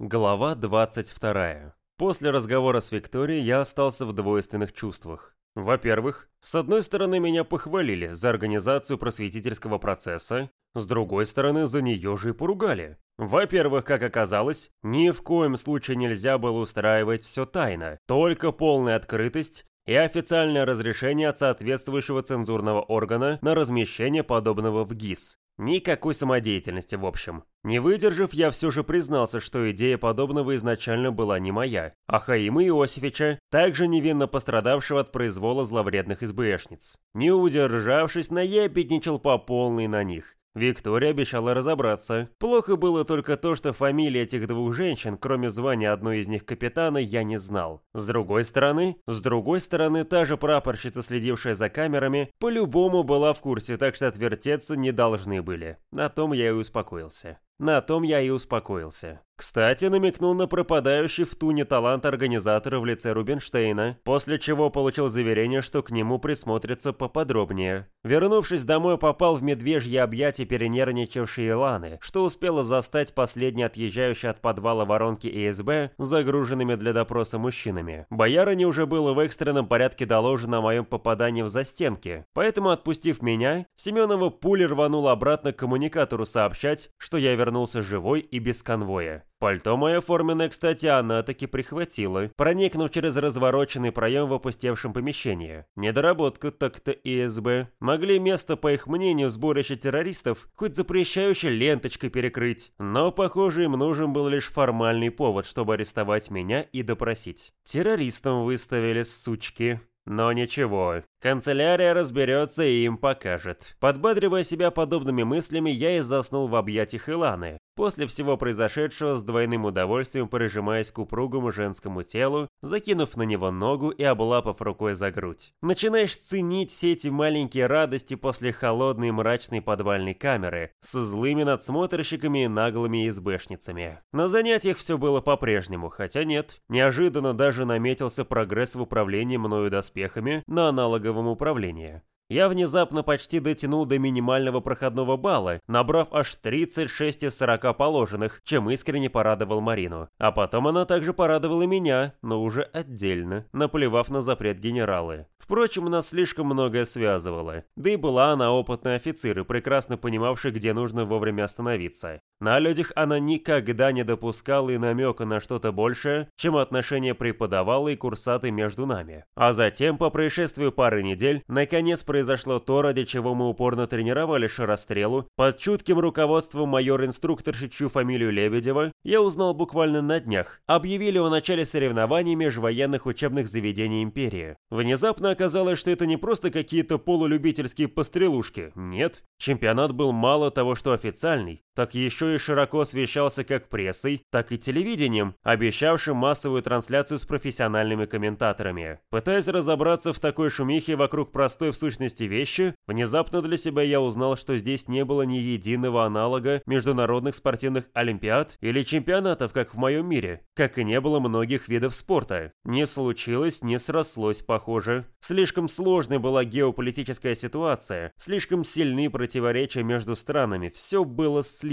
Глава 22. После разговора с Викторией я остался в двойственных чувствах. Во-первых, с одной стороны меня похвалили за организацию просветительского процесса, с другой стороны за нее же и поругали. Во-первых, как оказалось, ни в коем случае нельзя было устраивать все тайно, только полная открытость и официальное разрешение от соответствующего цензурного органа на размещение подобного в ГИС. Никакой самодеятельности, в общем. Не выдержав, я все же признался, что идея подобного изначально была не моя, а Хаима Иосифича, также невинно пострадавшего от произвола зловредных СБшниц. Не удержавшись, наябедничал по полной на них. Виктория обещала разобраться. Плохо было только то, что фамилии этих двух женщин, кроме звания одной из них капитана, я не знал. С другой стороны, с другой стороны, та же прапорщица, следившая за камерами, по-любому была в курсе, так что отвертеться не должны были. На том я и успокоился. На том я и успокоился. Кстати, намекнул на пропадающий в туне талант организатора в лице Рубинштейна, после чего получил заверение, что к нему присмотрятся поподробнее. Вернувшись домой, попал в медвежье объятия перенервничавшей Иланы, что успела застать последней отъезжающей от подвала воронки ИСБ, загруженными для допроса мужчинами. Боярине уже было в экстренном порядке доложено о моем попадании в застенки, поэтому, отпустив меня, Семенова пулей рванула обратно к коммуникатору сообщать, что я вернулся живой и без конвоя. Пальто мое форменное, кстати, она таки прихватила, проникнув через развороченный проем в опустевшем помещении. Недоработка так-то ИСБ. Могли место, по их мнению, сборища террористов хоть запрещающей ленточкой перекрыть. Но, похоже, им нужен был лишь формальный повод, чтобы арестовать меня и допросить. Террористам выставили, сучки. Но ничего, канцелярия разберется и им покажет. Подбадривая себя подобными мыслями, я и заснул в объятиях Иланы, после всего произошедшего с двойным удовольствием прижимаясь к упругому женскому телу, закинув на него ногу и облапав рукой за грудь. Начинаешь ценить все эти маленькие радости после холодной мрачной подвальной камеры со злыми надсмотрщиками и наглыми избэшницами. На занятиях все было по-прежнему, хотя нет, неожиданно даже наметился прогресс в управлении мною доспехами на аналоговом управлении. Я внезапно почти дотянул до минимального проходного балла, набрав аж 36 из 40 положенных, чем искренне порадовал Марину. А потом она также порадовала меня, но уже отдельно, наплевав на запрет генералы. Впрочем, нас слишком многое связывало. Да и была она опытный офицер и прекрасно понимавший, где нужно вовремя остановиться. На людях она никогда не допускала и намека на что-то большее, чем отношения преподавала и курсаты между нами. А затем, по происшествию пары недель, наконец произошло то, ради чего мы упорно тренировали шарострелу. Под чутким руководством майор-инструкторши, чью фамилию Лебедева, я узнал буквально на днях. Объявили о начале соревнований межвоенных учебных заведений империи. Внезапно оказалось, что это не просто какие-то полулюбительские пострелушки. Нет, чемпионат был мало того, что официальный, так еще и широко освещался как прессой, так и телевидением, обещавшим массовую трансляцию с профессиональными комментаторами. Пытаясь разобраться в такой шумихе вокруг простой в сущности вещи, внезапно для себя я узнал, что здесь не было ни единого аналога международных спортивных олимпиад или чемпионатов, как в моем мире, как и не было многих видов спорта. Не случилось, не срослось, похоже. Слишком сложной была геополитическая ситуация, слишком сильны противоречия между странами, все было слишком.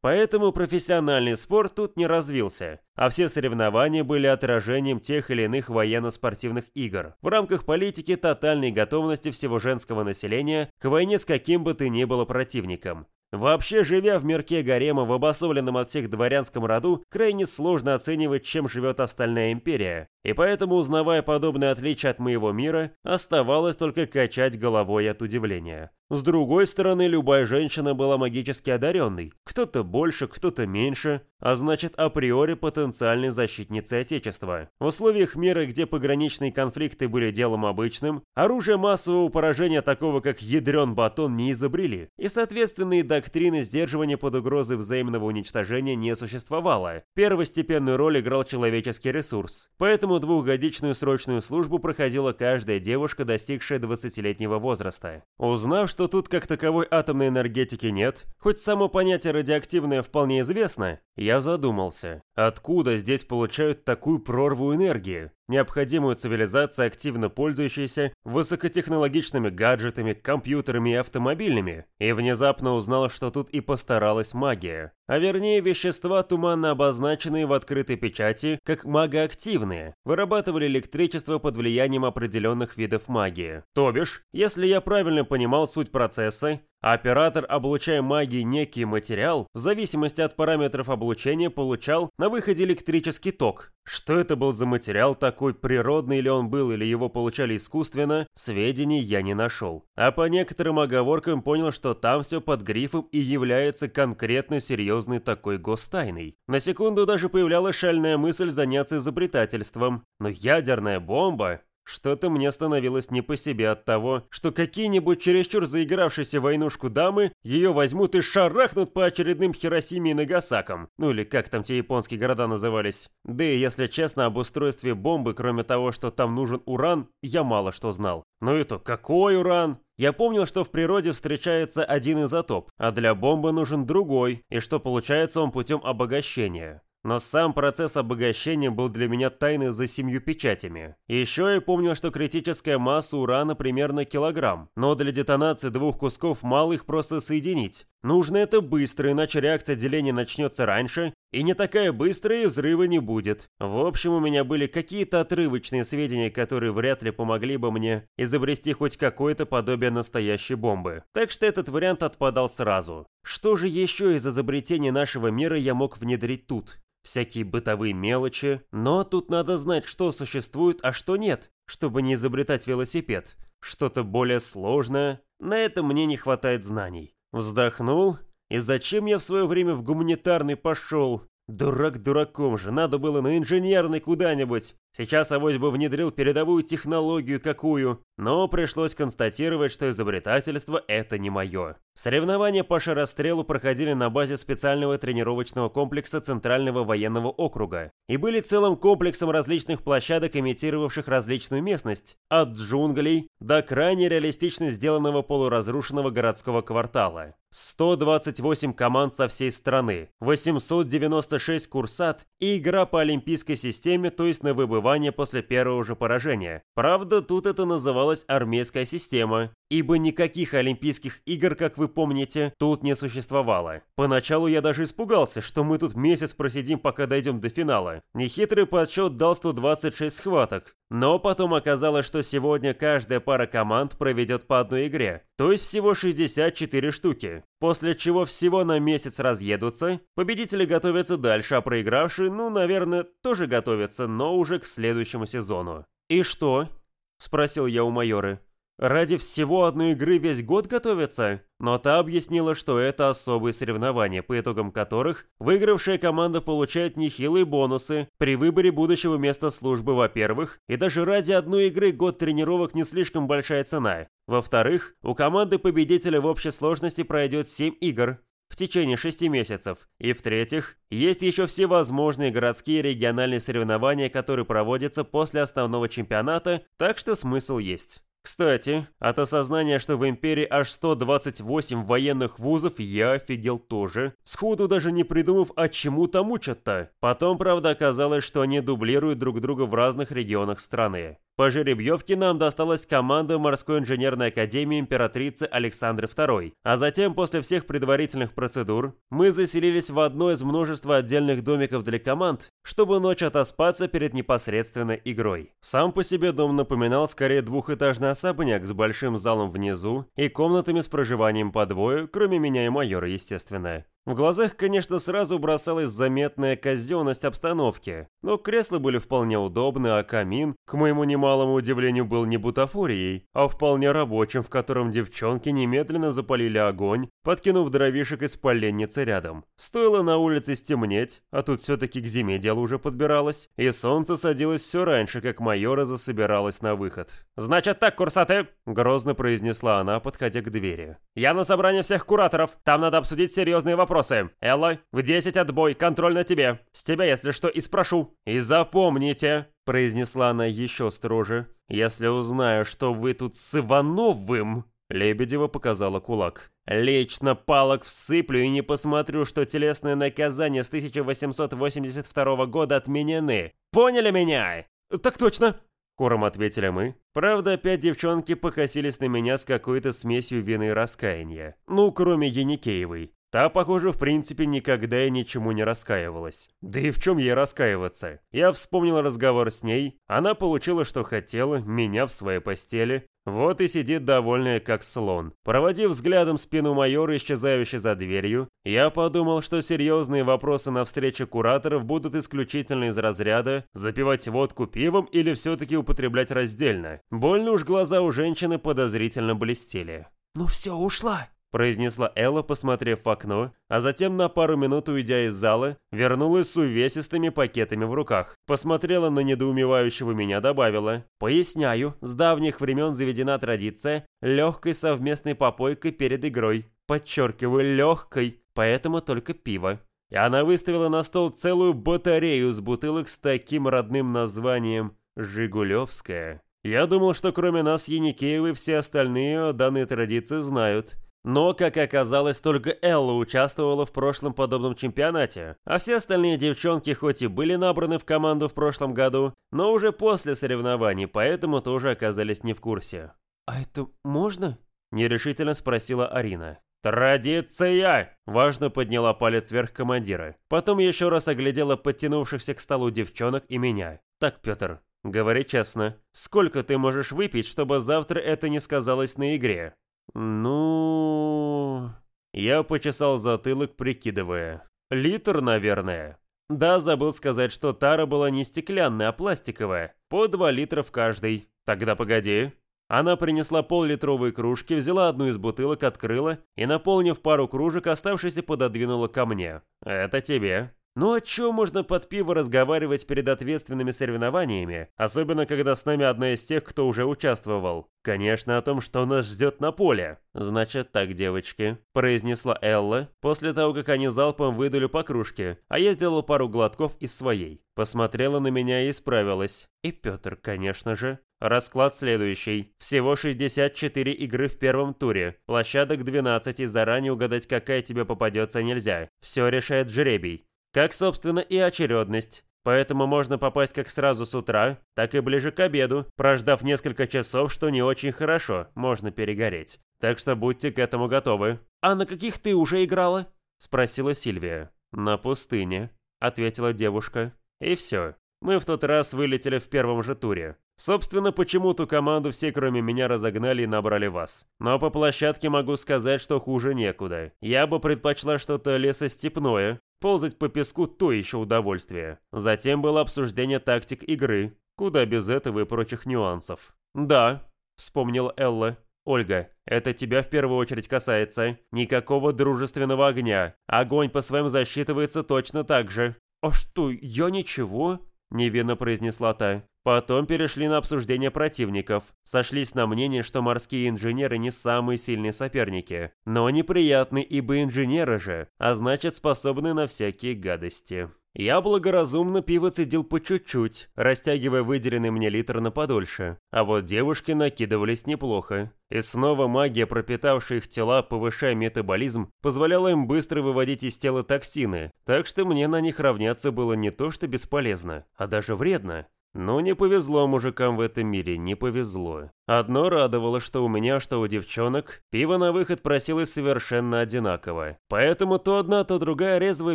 Поэтому профессиональный спорт тут не развился, а все соревнования были отражением тех или иных военно-спортивных игр в рамках политики тотальной готовности всего женского населения к войне с каким бы то ни было противником. Вообще, живя в мирке гарема в обособленном от всех дворянском роду, крайне сложно оценивать, чем живет остальная империя. И поэтому, узнавая подобные отличия от моего мира, оставалось только качать головой от удивления. С другой стороны, любая женщина была магически одаренной. Кто-то больше, кто-то меньше, а значит априори потенциальной защитницей Отечества. В условиях мира, где пограничные конфликты были делом обычным, оружие массового поражения такого как ядрен батон не изобрели, и соответственные доктрины сдерживания под угрозой взаимного уничтожения не существовало. Первостепенную роль играл человеческий ресурс. Поэтому двухгодичную срочную службу проходила каждая девушка, достигшая 20-летнего возраста. Узнав, что тут как таковой атомной энергетики нет, хоть само понятие радиоактивное вполне известно, Я задумался, откуда здесь получают такую прорву энергии, необходимую цивилизации, активно пользующейся высокотехнологичными гаджетами, компьютерами и автомобильными, и внезапно узнал, что тут и постаралась магия. А вернее, вещества, туманно обозначенные в открытой печати как магоактивные, вырабатывали электричество под влиянием определенных видов магии. То бишь, если я правильно понимал суть процесса, оператор, облучая магией некий материал, в зависимости от параметров облучения получал на выходе электрический ток. Что это был за материал такой, природный ли он был или его получали искусственно, сведений я не нашел. А по некоторым оговоркам понял, что там все под грифом и является конкретно серьезной такой гостайной. На секунду даже появлялась шальная мысль заняться изобретательством. Но ядерная бомба... Что-то мне становилось не по себе от того, что какие-нибудь чересчур заигравшиеся войнушку дамы ее возьмут и шарахнут по очередным Хиросиме и Нагасакам, ну или как там те японские города назывались. Да и если честно, об устройстве бомбы, кроме того, что там нужен уран, я мало что знал. Ну и то, какой уран? Я помнил, что в природе встречается один изотоп, а для бомбы нужен другой, и что получается он путем обогащения. Но сам процесс обогащения был для меня тайной за семью печатями. Еще я помню, что критическая масса урана примерно килограмм, но для детонации двух кусков мало их просто соединить. Нужно это быстро, иначе реакция деления начнется раньше, и не такая быстрая, взрыва не будет. В общем, у меня были какие-то отрывочные сведения, которые вряд ли помогли бы мне изобрести хоть какое-то подобие настоящей бомбы. Так что этот вариант отпадал сразу. Что же еще из изобретений нашего мира я мог внедрить тут? всякие бытовые мелочи, но тут надо знать, что существует, а что нет, чтобы не изобретать велосипед. Что-то более сложное, на это мне не хватает знаний. Вздохнул, и зачем я в свое время в гуманитарный пошел? Дурак дураком же, надо было на инженерный куда-нибудь. Сейчас авось бы внедрил передовую технологию какую, но пришлось констатировать, что изобретательство – это не мое. Соревнования по шарострелу проходили на базе специального тренировочного комплекса Центрального военного округа и были целым комплексом различных площадок, имитировавших различную местность, от джунглей до крайне реалистично сделанного полуразрушенного городского квартала. 128 команд со всей страны, 896 курсат и игра по олимпийской системе, то есть на выбывание выбывания после первого же поражения. Правда, тут это называлось армейская система, ибо никаких Олимпийских игр, как вы помните, тут не существовало. Поначалу я даже испугался, что мы тут месяц просидим, пока дойдем до финала. Нехитрый подсчет дал 126 схваток. Но потом оказалось, что сегодня каждая пара команд проведет по одной игре, то есть всего 64 штуки. После чего всего на месяц разъедутся, победители готовятся дальше, а проигравшие, ну, наверное, тоже готовятся, но уже к следующему сезону. «И что?» – спросил я у майоры. Ради всего одной игры весь год готовятся? Но та объяснила, что это особые соревнования, по итогам которых выигравшая команда получает нехилые бонусы при выборе будущего места службы, во-первых, и даже ради одной игры год тренировок не слишком большая цена. Во-вторых, у команды победителя в общей сложности пройдет 7 игр, в течение 6 месяцев. И в-третьих, есть еще всевозможные городские и региональные соревнования, которые проводятся после основного чемпионата, так что смысл есть. Кстати, от осознания, что в Империи аж 128 военных вузов, я офигел тоже, сходу даже не придумав, а чему там учат-то. Потом, правда, оказалось, что они дублируют друг друга в разных регионах страны. По жеребьевке нам досталась команда морской инженерной академии императрицы Александры II, а затем, после всех предварительных процедур, мы заселились в одно из множества отдельных домиков для команд, чтобы ночь отоспаться перед непосредственной игрой. Сам по себе дом напоминал скорее двухэтажный особняк с большим залом внизу и комнатами с проживанием по двое, кроме меня и майора, естественно. В глазах, конечно, сразу бросалась заметная казенность обстановки, но кресла были вполне удобны, а камин, к моему немалому удивлению, был не бутафорией, а вполне рабочим, в котором девчонки немедленно запалили огонь, подкинув дровишек из поленницы рядом. Стоило на улице стемнеть, а тут все-таки к зиме дело уже подбиралось, и солнце садилось все раньше, как майора засобиралась на выход. «Значит так, курсаты!» – грозно произнесла она, подходя к двери. «Я на собрании всех кураторов, там надо обсудить серьезные вопросы вопросы. Элла, в 10 отбой, контроль на тебе. С тебя, если что, и спрошу. И запомните, произнесла она еще строже, если узнаю, что вы тут с Ивановым, Лебедева показала кулак. «Лично палок всыплю и не посмотрю, что телесные наказания с 1882 года отменены. Поняли меня?» «Так точно!» Хором ответили мы. Правда, опять девчонки покосились на меня с какой-то смесью вины и раскаяния. Ну, кроме Яникеевой. Та, похоже, в принципе никогда и ничему не раскаивалась. Да и в чем ей раскаиваться? Я вспомнил разговор с ней, она получила, что хотела, меня в своей постели. Вот и сидит довольная, как слон. Проводив взглядом спину майора, исчезающей за дверью, я подумал, что серьезные вопросы на встрече кураторов будут исключительно из разряда запивать водку пивом или все-таки употреблять раздельно. Больно уж глаза у женщины подозрительно блестели. «Ну все, ушла!» Произнесла Элла, посмотрев в окно, а затем на пару минут уйдя из зала, вернулась с увесистыми пакетами в руках. Посмотрела на недоумевающего меня, добавила. «Поясняю, с давних времен заведена традиция легкой совместной попойкой перед игрой. Подчеркиваю, легкой, поэтому только пиво». И она выставила на стол целую батарею с бутылок с таким родным названием «Жигулевская». Я думал, что кроме нас Яникеевы все остальные данные традиции знают. Но, как оказалось, только Элла участвовала в прошлом подобном чемпионате, а все остальные девчонки хоть и были набраны в команду в прошлом году, но уже после соревнований, поэтому тоже оказались не в курсе. «А это можно?» – нерешительно спросила Арина. «Традиция!» – важно подняла палец вверх командира. Потом еще раз оглядела подтянувшихся к столу девчонок и меня. «Так, Петр, говори честно, сколько ты можешь выпить, чтобы завтра это не сказалось на игре?» «Ну...» Я почесал затылок, прикидывая. «Литр, наверное». Да, забыл сказать, что тара была не стеклянная, а пластиковая. По два литра в каждой. Тогда погоди. Она принесла пол-литровые кружки, взяла одну из бутылок, открыла и, наполнив пару кружек, оставшиеся пододвинула ко мне. «Это тебе». Ну о чем можно под пиво разговаривать перед ответственными соревнованиями, особенно когда с нами одна из тех, кто уже участвовал? Конечно, о том, что нас ждет на поле. Значит так, девочки, произнесла Элла, после того, как они залпом выдали по кружке, а я сделал пару глотков из своей. Посмотрела на меня и исправилась. И Петр, конечно же. Расклад следующий. Всего 64 игры в первом туре. Площадок 12, и заранее угадать, какая тебе попадется, нельзя. Все решает жребий. Как, собственно, и очередность. Поэтому можно попасть как сразу с утра, так и ближе к обеду, прождав несколько часов, что не очень хорошо, можно перегореть. Так что будьте к этому готовы. «А на каких ты уже играла?» – спросила Сильвия. «На пустыне», – ответила девушка. И все. Мы в тот раз вылетели в первом же туре. Собственно, почему ту команду все кроме меня разогнали и набрали вас. Но по площадке могу сказать, что хуже некуда. Я бы предпочла что-то лесостепное, Ползать по песку – то еще удовольствие. Затем было обсуждение тактик игры, куда без этого и прочих нюансов. «Да», – вспомнила Элла. «Ольга, это тебя в первую очередь касается. Никакого дружественного огня. Огонь по своим засчитывается точно так же». «А что, я ничего?» – невинно произнесла та. Потом перешли на обсуждение противников. Сошлись на мнении, что морские инженеры не самые сильные соперники. Но неприятны, ибо инженеры же, а значит способны на всякие гадости. Я благоразумно пиво цедил по чуть-чуть, растягивая выделенный мне литр на подольше. А вот девушки накидывались неплохо. И снова магия, пропитавшая их тела, повышая метаболизм, позволяла им быстро выводить из тела токсины. Так что мне на них равняться было не то что бесполезно, а даже вредно. Ну, не повезло мужикам в этом мире, не повезло. Одно радовало, что у меня, что у девчонок, пиво на выход просилось совершенно одинаково. Поэтому то одна, то другая резво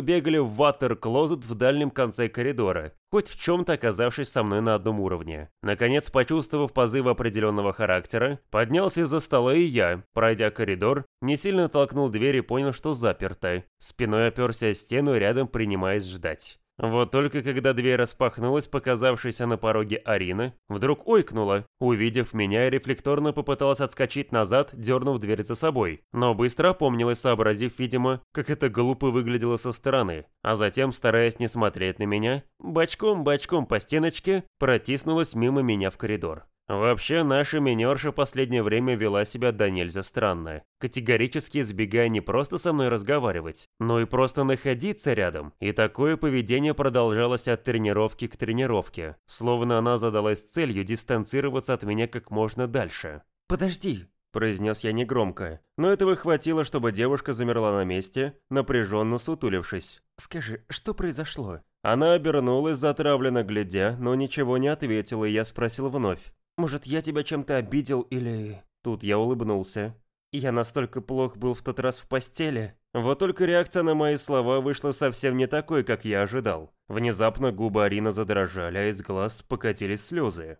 бегали в ватер-клозет в дальнем конце коридора, хоть в чем-то оказавшись со мной на одном уровне. Наконец, почувствовав позыв определенного характера, поднялся из-за стола и я, пройдя коридор, не сильно толкнул дверь и понял, что заперто. Спиной оперся о стену рядом, принимаясь ждать. Вот только когда дверь распахнулась, показавшаяся на пороге Арина, вдруг ойкнула, увидев меня рефлекторно попыталась отскочить назад, дернув дверь за собой, но быстро опомнилась, сообразив, видимо, как это глупо выглядело со стороны, а затем, стараясь не смотреть на меня, бочком-бочком по стеночке протиснулась мимо меня в коридор. Вообще, наша минерша последнее время вела себя до нельзя странно, категорически избегая не просто со мной разговаривать, но и просто находиться рядом. И такое поведение продолжалось от тренировки к тренировке, словно она задалась целью дистанцироваться от меня как можно дальше. «Подожди!» произнес я негромко, но этого хватило, чтобы девушка замерла на месте, напряженно сутулившись. «Скажи, что произошло?» Она обернулась, затравленно глядя, но ничего не ответила, и я спросил вновь. «Может, я тебя чем-то обидел или...» Тут я улыбнулся. «Я настолько плох был в тот раз в постели?» Вот только реакция на мои слова вышла совсем не такой, как я ожидал. Внезапно губы Арины задрожали, а из глаз покатились слезы.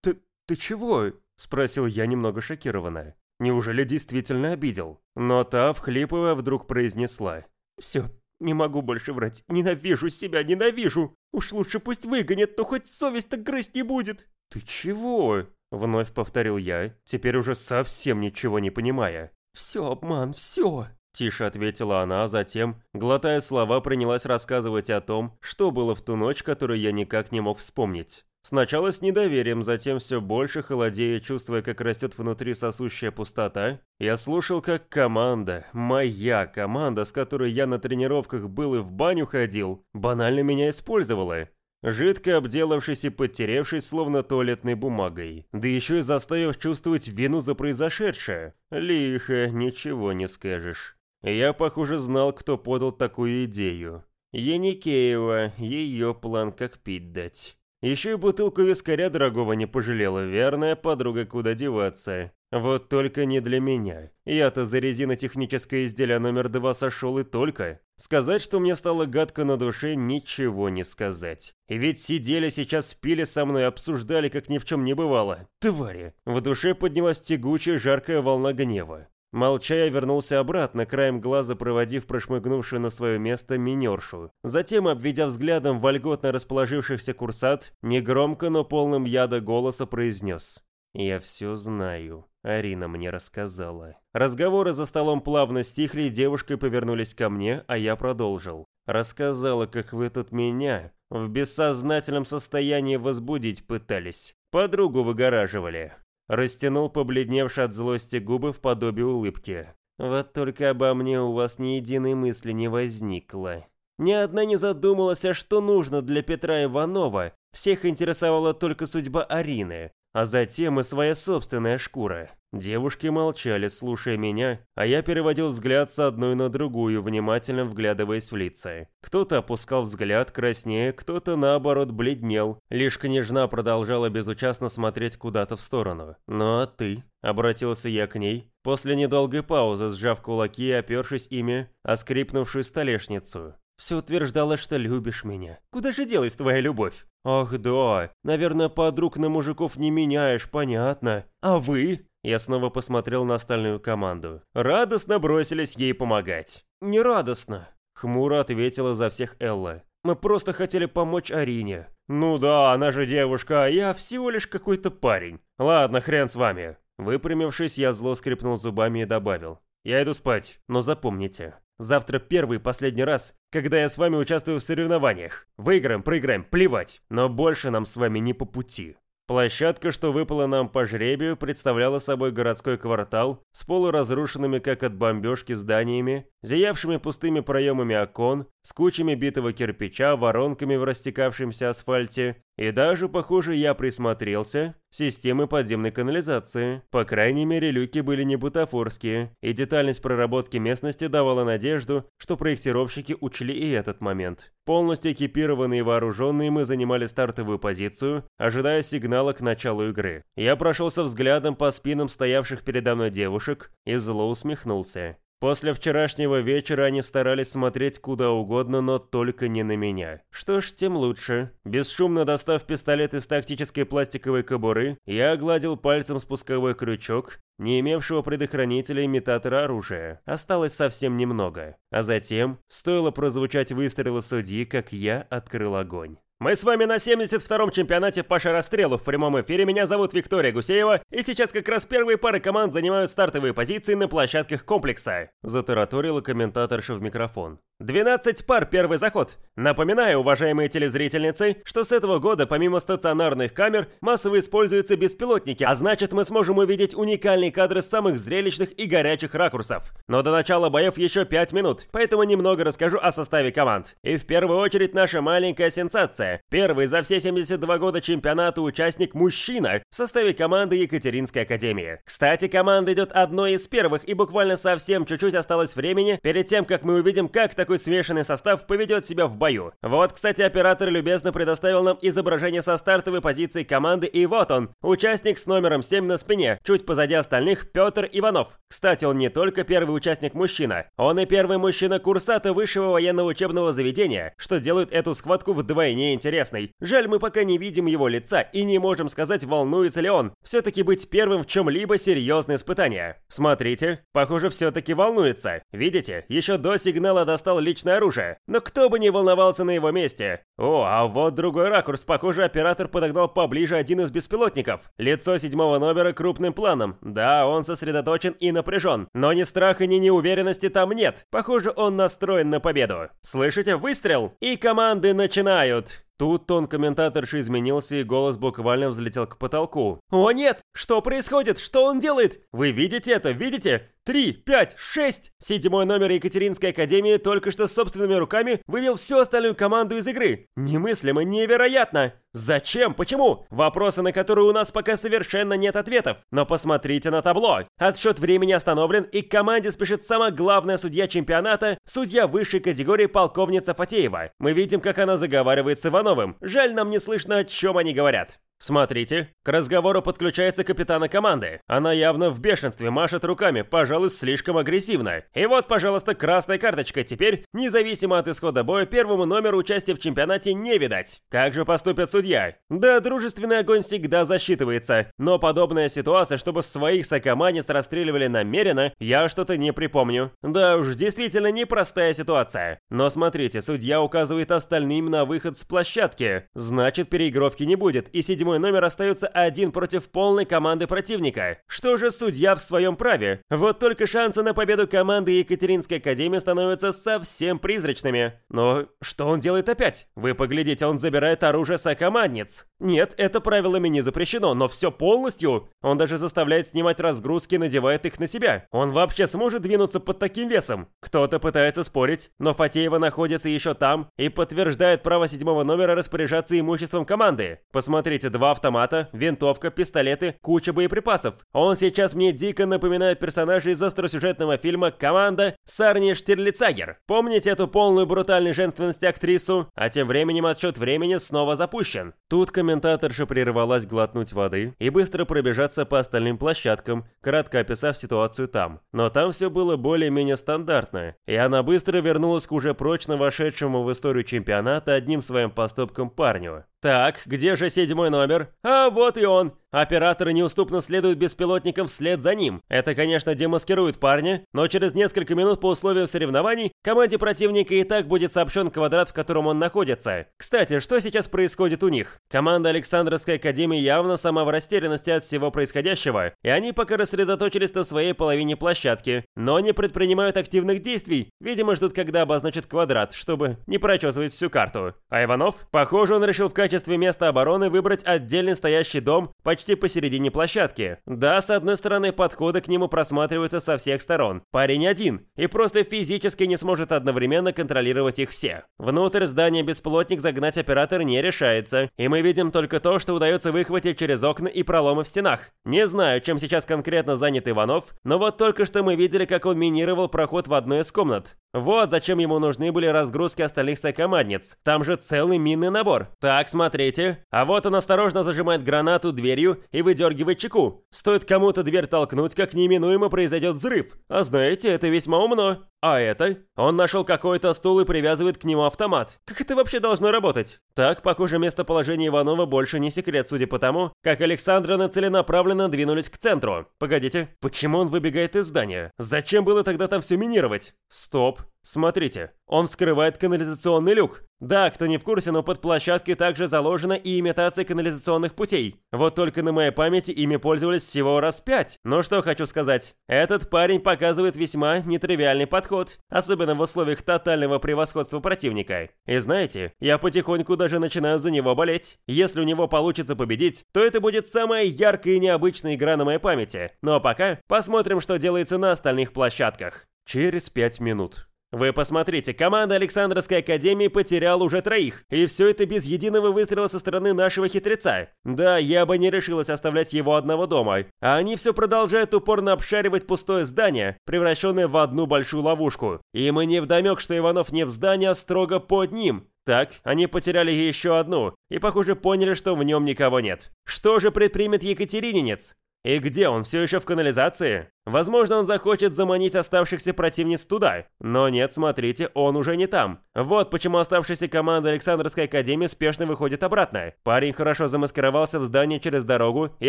«Ты... ты чего?» – спросил я немного шокированно. Неужели действительно обидел? Но та, вхлипывая, вдруг произнесла. «Все, не могу больше врать. Ненавижу себя, ненавижу. Уж лучше пусть выгонят, то хоть совесть-то грызть не будет». «Ты чего?» – вновь повторил я, теперь уже совсем ничего не понимая. «Все обман, все!» Тише ответила она, а затем, глотая слова, принялась рассказывать о том, что было в ту ночь, которую я никак не мог вспомнить. Сначала с недоверием, затем все больше холодея, чувствуя, как растет внутри сосущая пустота, я слушал, как команда, моя команда, с которой я на тренировках был и в баню ходил, банально меня использовала. Жидко обделавшись и подтеревшись, словно туалетной бумагой. Да еще и заставив чувствовать вину за произошедшее. Лихо, ничего не скажешь. Я, похоже, знал, кто подал такую идею. Еникеева, ее план как пить дать. Еще и бутылку вискаря дорогого не пожалела, верная подруга, куда деваться. Вот только не для меня. Я-то за резинотехническое изделие номер два сошел и только. Сказать, что мне стало гадко на душе, ничего не сказать. И ведь сидели сейчас, пили со мной, обсуждали, как ни в чем не бывало. Твари. В душе поднялась тягучая, жаркая волна гнева. Молча я вернулся обратно, краем глаза проводив прошмыгнувшую на свое место минершу. Затем, обведя взглядом вольготно расположившихся курсат, негромко, но полным яда голоса произнес. «Я все знаю. Арина мне рассказала». Разговоры за столом плавно стихли, девушкой повернулись ко мне, а я продолжил. Рассказала, как вы тут меня в бессознательном состоянии возбудить пытались. Подругу выгораживали. Растянул побледневшие от злости губы в подобие улыбки. «Вот только обо мне у вас ни единой мысли не возникло. Ни одна не задумалась, а что нужно для Петра Иванова. Всех интересовала только судьба Арины а затем и своя собственная шкура. Девушки молчали, слушая меня, а я переводил взгляд с одной на другую, внимательно вглядываясь в лица. Кто-то опускал взгляд краснее, кто-то наоборот бледнел. Лишь княжна продолжала безучастно смотреть куда-то в сторону. «Ну а ты?» – обратился я к ней, после недолгой паузы, сжав кулаки и опершись ими о скрипнувшую столешницу. Все утверждала, что любишь меня. Куда же делась твоя любовь? Ах да, наверное, подруг на мужиков не меняешь, понятно. А вы? Я снова посмотрел на остальную команду. Радостно бросились ей помогать. Не радостно. Хмуро ответила за всех Элла. Мы просто хотели помочь Арине. Ну да, она же девушка, а я всего лишь какой-то парень. Ладно, хрен с вами. Выпрямившись, я зло скрипнул зубами и добавил. Я иду спать, но запомните, Завтра первый и последний раз, когда я с вами участвую в соревнованиях. Выиграем, проиграем, плевать. Но больше нам с вами не по пути. Площадка, что выпала нам по жребию, представляла собой городской квартал с полуразрушенными, как от бомбежки, зданиями, зиявшими пустыми проемами окон, с кучами битого кирпича, воронками в растекавшемся асфальте, и даже, похоже, я присмотрелся, системы подземной канализации. По крайней мере, люки были не бутафорские, и детальность проработки местности давала надежду, что проектировщики учли и этот момент. Полностью экипированные и вооруженные мы занимали стартовую позицию, ожидая сигнала к началу игры. Я прошелся взглядом по спинам стоявших передо мной девушек и зло усмехнулся. После вчерашнего вечера они старались смотреть куда угодно, но только не на меня. Что ж, тем лучше. Бесшумно достав пистолет из тактической пластиковой кобуры, я огладил пальцем спусковой крючок, не имевшего предохранителя имитатора оружия. Осталось совсем немного. А затем, стоило прозвучать выстрелы судьи, как я открыл огонь. Мы с вами на 72-м чемпионате по шарострелу в прямом эфире. Меня зовут Виктория Гусеева, и сейчас как раз первые пары команд занимают стартовые позиции на площадках комплекса. Затараторила комментаторша в микрофон. 12 пар первый заход. Напоминаю, уважаемые телезрительницы, что с этого года помимо стационарных камер массово используются беспилотники, а значит мы сможем увидеть уникальные кадры самых зрелищных и горячих ракурсов. Но до начала боев еще 5 минут, поэтому немного расскажу о составе команд. И в первую очередь наша маленькая сенсация. Первый за все 72 года чемпионата участник мужчина в составе команды Екатеринской Академии. Кстати, команда идет одной из первых и буквально совсем чуть-чуть осталось времени перед тем, как мы увидим, как такой смешанный состав поведет себя в бою. Вот, кстати, оператор любезно предоставил нам изображение со стартовой позиции команды, и вот он, участник с номером 7 на спине, чуть позади остальных Петр Иванов. Кстати, он не только первый участник мужчина, он и первый мужчина курсата высшего военного учебного заведения, что делает эту схватку вдвойне интересной. Жаль, мы пока не видим его лица и не можем сказать, волнуется ли он. Все-таки быть первым в чем-либо серьезное испытание. Смотрите, похоже, все-таки волнуется. Видите, еще до сигнала достал личное оружие. Но кто бы не волновался на его месте. О, а вот другой ракурс. Похоже, оператор подогнал поближе один из беспилотников. Лицо седьмого номера крупным планом. Да, он сосредоточен и напряжен. Но ни страха, ни неуверенности там нет. Похоже, он настроен на победу. Слышите выстрел? И команды начинают. Тут тон комментаторши изменился, и голос буквально взлетел к потолку. «О нет! Что происходит? Что он делает? Вы видите это? Видите? Три, пять, шесть! Седьмой номер Екатеринской Академии только что собственными руками вывел всю остальную команду из игры. Немыслимо, невероятно! Зачем? Почему? Вопросы, на которые у нас пока совершенно нет ответов. Но посмотрите на табло. Отсчет времени остановлен, и к команде спешит самая главная судья чемпионата, судья высшей категории полковница Фатеева. Мы видим, как она заговаривает с Ивановым. Жаль, нам не слышно, о чем они говорят. Смотрите, к разговору подключается капитана команды. Она явно в бешенстве, машет руками, пожалуй, слишком агрессивно. И вот, пожалуйста, красная карточка. Теперь, независимо от исхода боя, первому номеру участия в чемпионате не видать. Как же поступят судья? Да, дружественный огонь всегда засчитывается. Но подобная ситуация, чтобы своих сокоманец расстреливали намеренно, я что-то не припомню. Да уж, действительно непростая ситуация. Но смотрите, судья указывает остальным на выход с площадки. Значит, переигровки не будет, и седьмой седьмой номер остается один против полной команды противника. Что же судья в своем праве? Вот только шансы на победу команды Екатеринской Академии становятся совсем призрачными. Но что он делает опять? Вы поглядите, он забирает оружие сокомандниц. Нет, это правилами не запрещено, но все полностью. Он даже заставляет снимать разгрузки и надевает их на себя. Он вообще сможет двинуться под таким весом? Кто-то пытается спорить, но Фатеева находится еще там и подтверждает право седьмого номера распоряжаться имуществом команды. Посмотрите, два автомата, винтовка, пистолеты, куча боеприпасов. Он сейчас мне дико напоминает персонажей из остросюжетного фильма «Команда» с Арни Штирлицагер. Помните эту полную брутальной женственности актрису? А тем временем отсчет времени снова запущен. Тут комментаторша прервалась глотнуть воды и быстро пробежаться по остальным площадкам, кратко описав ситуацию там. Но там все было более-менее стандартно, и она быстро вернулась к уже прочно вошедшему в историю чемпионата одним своим поступком парню. Так, где же седьмой номер? А вот и он. Операторы неуступно следуют беспилотникам вслед за ним. Это, конечно, демаскирует парня, но через несколько минут по условиям соревнований команде противника и так будет сообщен квадрат, в котором он находится. Кстати, что сейчас происходит у них? Команда Александровской Академии явно сама в растерянности от всего происходящего, и они пока рассредоточились на своей половине площадки, но не предпринимают активных действий, видимо ждут, когда обозначат квадрат, чтобы не прочесывать всю карту. А Иванов? Похоже, он решил в качестве места обороны выбрать отдельный стоящий дом почти почти посередине площадки. Да, с одной стороны, подходы к нему просматриваются со всех сторон. Парень один, и просто физически не сможет одновременно контролировать их все. Внутрь здания бесплотник загнать оператор не решается, и мы видим только то, что удается выхватить через окна и проломы в стенах. Не знаю, чем сейчас конкретно занят Иванов, но вот только что мы видели, как он минировал проход в одной из комнат. Вот зачем ему нужны были разгрузки остальных сокомандниц. Там же целый минный набор. Так, смотрите. А вот он осторожно зажимает гранату дверью и выдергивает чеку. Стоит кому-то дверь толкнуть, как неминуемо произойдет взрыв. А знаете, это весьма умно. А это? Он нашел какой-то стул и привязывает к нему автомат. Как это вообще должно работать? Так, похоже, местоположение Иванова больше не секрет, судя по тому, как Александровна целенаправленно двинулись к центру. Погодите, почему он выбегает из здания? Зачем было тогда там все минировать? Стоп. Смотрите, он вскрывает канализационный люк. Да, кто не в курсе, но под площадкой также заложена и имитация канализационных путей. Вот только на моей памяти ими пользовались всего раз пять. Но что хочу сказать. Этот парень показывает весьма нетривиальный подход, особенно в условиях тотального превосходства противника. И знаете, я потихоньку даже начинаю за него болеть. Если у него получится победить, то это будет самая яркая и необычная игра на моей памяти. Ну а пока посмотрим, что делается на остальных площадках. Через пять минут. Вы посмотрите, команда Александровской Академии потеряла уже троих, и все это без единого выстрела со стороны нашего хитреца. Да, я бы не решилась оставлять его одного дома, а они все продолжают упорно обшаривать пустое здание, превращенное в одну большую ловушку. И мы не вдомек, что Иванов не в здании, а строго под ним. Так, они потеряли еще одну, и, похоже, поняли, что в нем никого нет. Что же предпримет Екатерининец? И где он, все еще в канализации? Возможно, он захочет заманить оставшихся противниц туда. Но нет, смотрите, он уже не там. Вот почему оставшаяся команда Александровской Академии спешно выходит обратно. Парень хорошо замаскировался в здании через дорогу и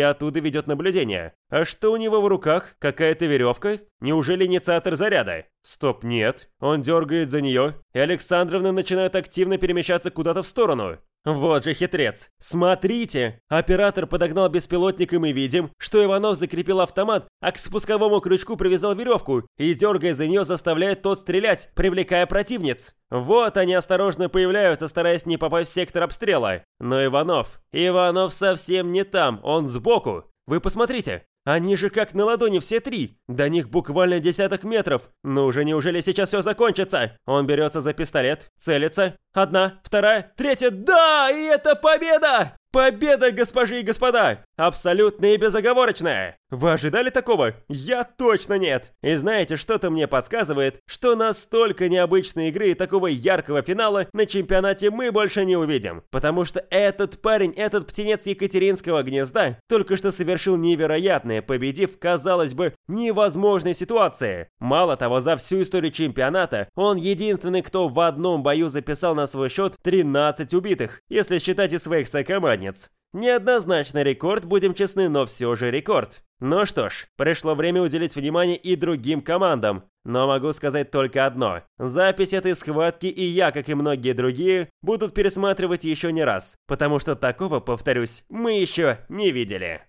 оттуда ведет наблюдение. А что у него в руках? Какая-то веревка? Неужели инициатор заряда? Стоп, нет. Он дергает за нее, и Александровна начинает активно перемещаться куда-то в сторону. Вот же хитрец. Смотрите! Оператор подогнал беспилотник, и мы видим, что Иванов закрепил автомат, а к спусковому крючку привязал веревку и, дергая за нее, заставляет тот стрелять, привлекая противниц. Вот они осторожно появляются, стараясь не попасть в сектор обстрела. Но Иванов... Иванов совсем не там, он сбоку. Вы посмотрите, они же как на ладони все три. До них буквально десяток метров. Ну уже неужели сейчас все закончится? Он берется за пистолет, целится. Одна, вторая, третья. Да, и это победа! Победа, госпожи и господа! Абсолютная и безоговорочная! Вы ожидали такого? Я точно нет! И знаете, что-то мне подсказывает, что настолько необычной игры и такого яркого финала на чемпионате мы больше не увидим. Потому что этот парень, этот птенец Екатеринского гнезда, только что совершил невероятное, победив, казалось бы, невозможной ситуации. Мало того, за всю историю чемпионата он единственный, кто в одном бою записал на свой счет 13 убитых, если считать и своих сокомандниц. Неоднозначный рекорд, будем честны, но все же рекорд. Ну что ж, пришло время уделить внимание и другим командам. Но могу сказать только одно. Запись этой схватки и я, как и многие другие, будут пересматривать еще не раз. Потому что такого, повторюсь, мы еще не видели.